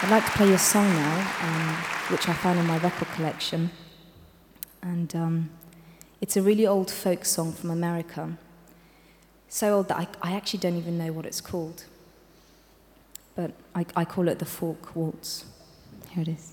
I'd like to play you a song now, um, which I found in my record collection. And um, it's a really old folk song from America. So old that I, I actually don't even know what it's called. But I, I call it the Fork Waltz. Here it is.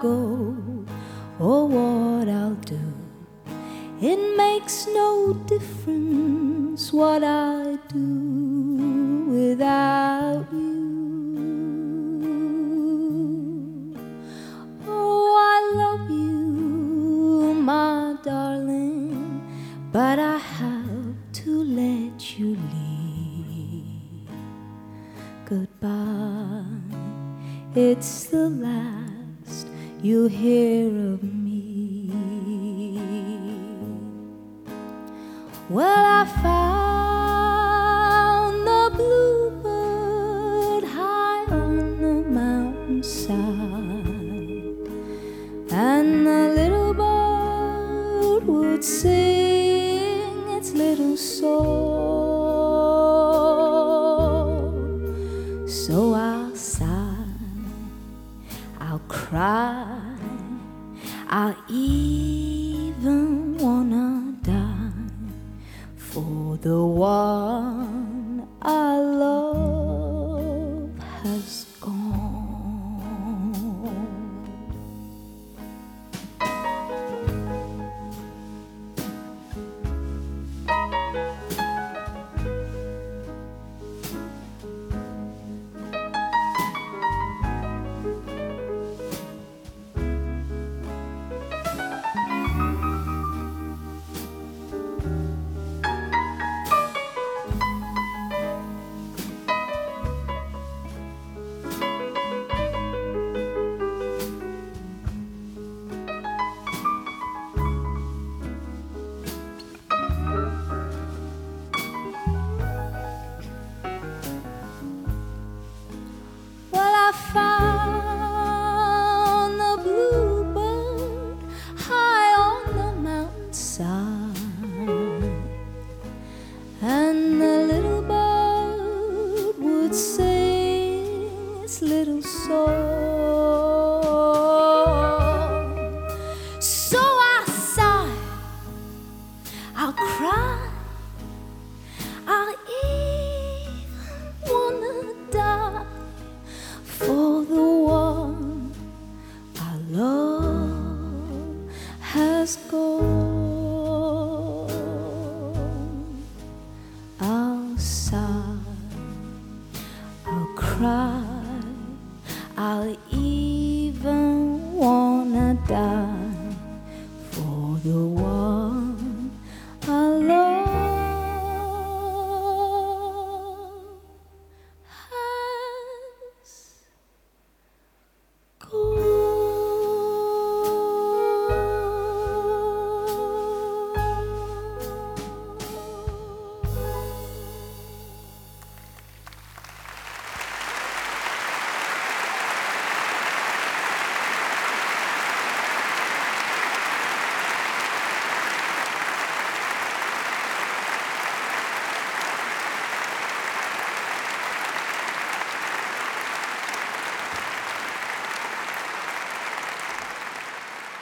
Go or what I'll do. It makes no difference what I do without you. Oh, I love you, my darling, but I have to let you leave. Goodbye, it's the last you hear of me. Well, I found the bluebird high on the mountainside, and the little bird would sing its little song. Cry, I'll even wanna die for the one I little soul. So I sigh, I'll cry. I'll even wanna die for the one I love has gone. I'll sigh, I'll cry, I'll even wanna die for the